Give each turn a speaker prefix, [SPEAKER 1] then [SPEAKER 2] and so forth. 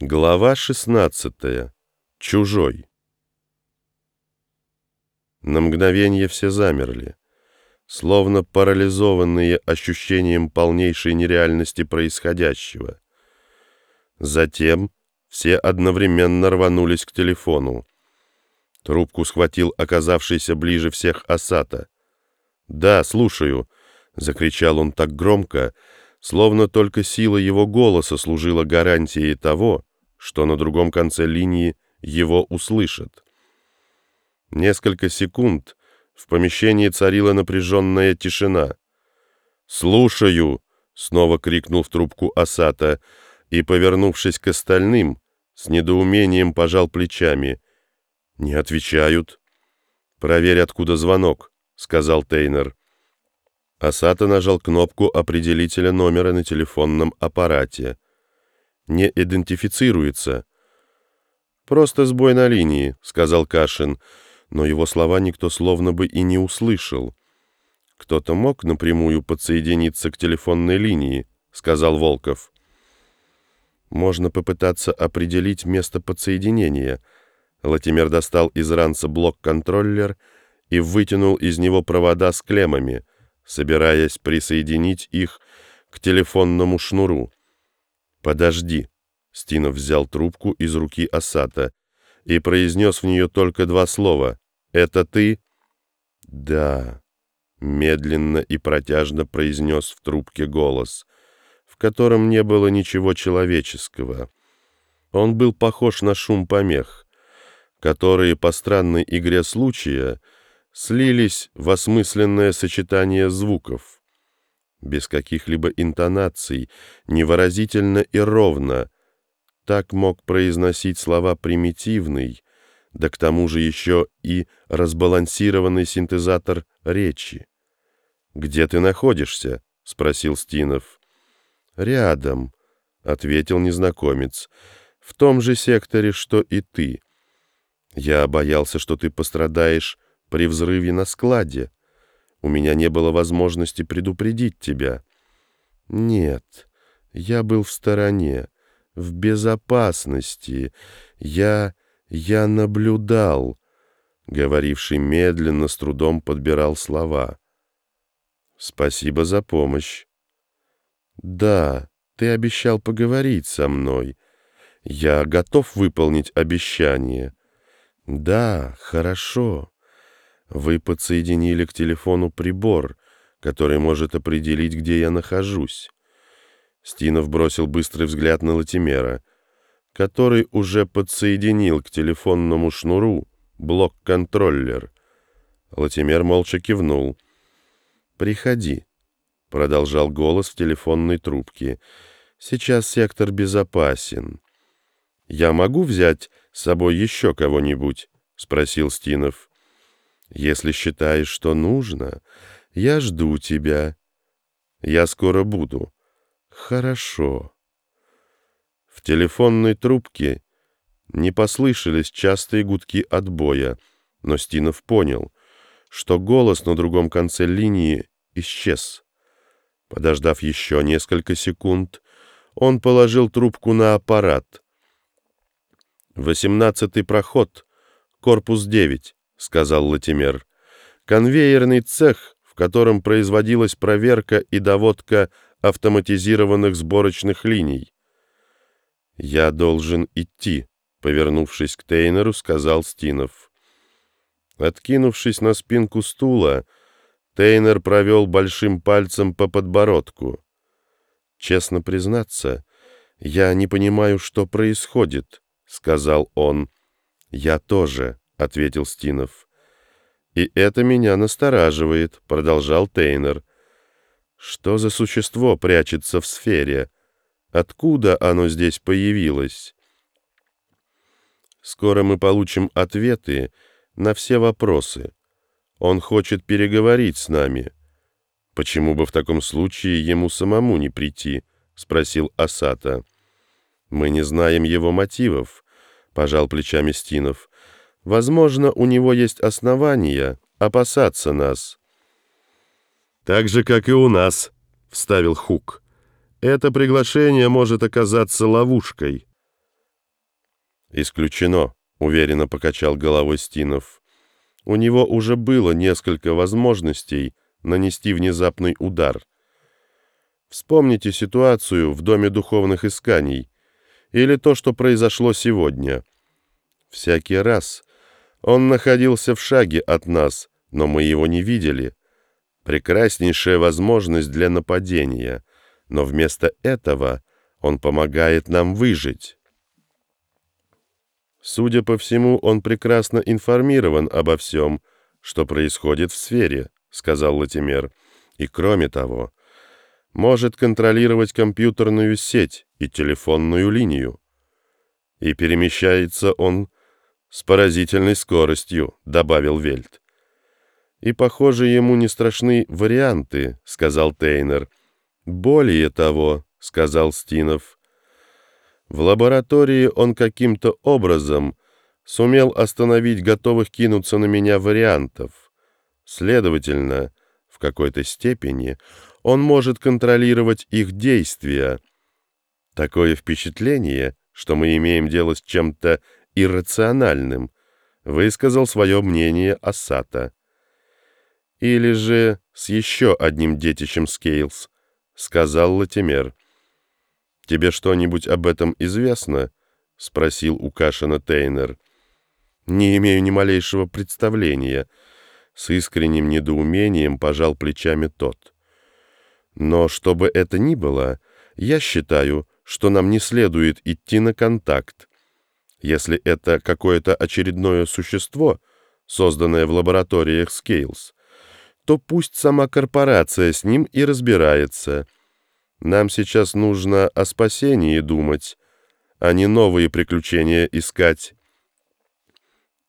[SPEAKER 1] Глава 16. Чужой. На мгновение все замерли, словно парализованные ощущением полнейшей нереальности происходящего. Затем все одновременно рванулись к телефону. Трубку схватил оказавшийся ближе всех Асата. «Да, слушаю», — закричал он так громко, словно только сила его голоса служила гарантией того, что на другом конце линии его услышат. Несколько секунд в помещении царила напряженная тишина. «Слушаю!» — снова крикнул в трубку Асата и, повернувшись к остальным, с недоумением пожал плечами. «Не отвечают». «Проверь, откуда звонок», — сказал Тейнер. Асата нажал кнопку определителя номера на телефонном аппарате не идентифицируется. «Просто сбой на линии», — сказал Кашин, но его слова никто словно бы и не услышал. «Кто-то мог напрямую подсоединиться к телефонной линии», — сказал Волков. «Можно попытаться определить место подсоединения». Латимер достал из ранца блок-контроллер и вытянул из него провода с клеммами, собираясь присоединить их к телефонному шнуру. «Подожди!» Стинов взял трубку из руки Асата и произнес в нее только два слова. «Это ты?» «Да», — медленно и протяжно произнес в трубке голос, в котором не было ничего человеческого. Он был похож на шум помех, которые по странной игре случая слились в осмысленное сочетание звуков без каких-либо интонаций, невыразительно и ровно. Так мог произносить слова примитивный, да к тому же еще и разбалансированный синтезатор речи. «Где ты находишься?» — спросил Стинов. «Рядом», — ответил незнакомец, — «в том же секторе, что и ты. Я боялся, что ты пострадаешь при взрыве на складе». У меня не было возможности предупредить тебя. Нет, я был в стороне, в безопасности. Я... я наблюдал. Говоривший медленно, с трудом подбирал слова. Спасибо за помощь. Да, ты обещал поговорить со мной. Я готов выполнить обещание. Да, хорошо. Вы подсоединили к телефону прибор, который может определить, где я нахожусь. Стинов бросил быстрый взгляд на Латимера, который уже подсоединил к телефонному шнуру блок-контроллер. Латимер молча кивнул. «Приходи», — продолжал голос в телефонной трубке. «Сейчас сектор безопасен». «Я могу взять с собой еще кого-нибудь?» — спросил Стинов. Если считаешь, что нужно, я жду тебя. Я скоро буду. Хорошо. В телефонной трубке не послышались частые гудки отбоя, но Стинов понял, что голос на другом конце линии исчез. Подождав еще несколько секунд, он положил трубку на аппарат. «Восемнадцатый проход, корпус девять. — сказал Латимер. «Конвейерный цех, в котором производилась проверка и доводка автоматизированных сборочных линий». «Я должен идти», — повернувшись к Тейнеру, сказал Стинов. Откинувшись на спинку стула, Тейнер провел большим пальцем по подбородку. «Честно признаться, я не понимаю, что происходит», — сказал он. «Я тоже». — ответил Стинов. «И это меня настораживает», — продолжал Тейнер. «Что за существо прячется в сфере? Откуда оно здесь появилось?» «Скоро мы получим ответы на все вопросы. Он хочет переговорить с нами. Почему бы в таком случае ему самому не прийти?» — спросил Асата. «Мы не знаем его мотивов», — пожал плечами Стинов. Возможно, у него есть основания опасаться нас. «Так же, как и у нас», — вставил Хук. «Это приглашение может оказаться ловушкой». «Исключено», — уверенно покачал головой Стинов. «У него уже было несколько возможностей нанести внезапный удар. Вспомните ситуацию в Доме духовных исканий или то, что произошло сегодня. Всякий раз он находился в шаге от нас, но мы его не видели. Прекраснейшая возможность для нападения, но вместо этого он помогает нам выжить. Судя по всему, он прекрасно информирован обо всем, что происходит в сфере, сказал Латимер. И кроме того, может контролировать компьютерную сеть и телефонную линию. И перемещается он с поразительной скоростью, добавил Вельт. И, похоже, ему не страшны варианты, сказал Тейнер. Более того, сказал Стинов, в лаборатории он каким-то образом сумел остановить готовых кинуться на меня вариантов. Следовательно, в какой-то степени он может контролировать их действия. Такое впечатление, что мы имеем дело с чем-то иррациональным, высказал свое мнение Асата. Или же с еще одним детищем Скейлс, сказал Латимер. «Тебе что-нибудь об этом известно?» — спросил у Кашина Тейнер. «Не имею ни малейшего представления». С искренним недоумением пожал плечами тот. «Но что бы это ни было, я считаю, что нам не следует идти на контакт. Если это какое-то очередное существо, созданное в лабораториях Скейлс, то пусть сама корпорация с ним и разбирается». Нам сейчас нужно о спасении думать, а не новые приключения искать.